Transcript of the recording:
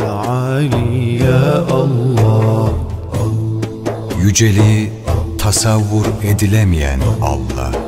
تعالي يا tasavvur edilemeyen Allah.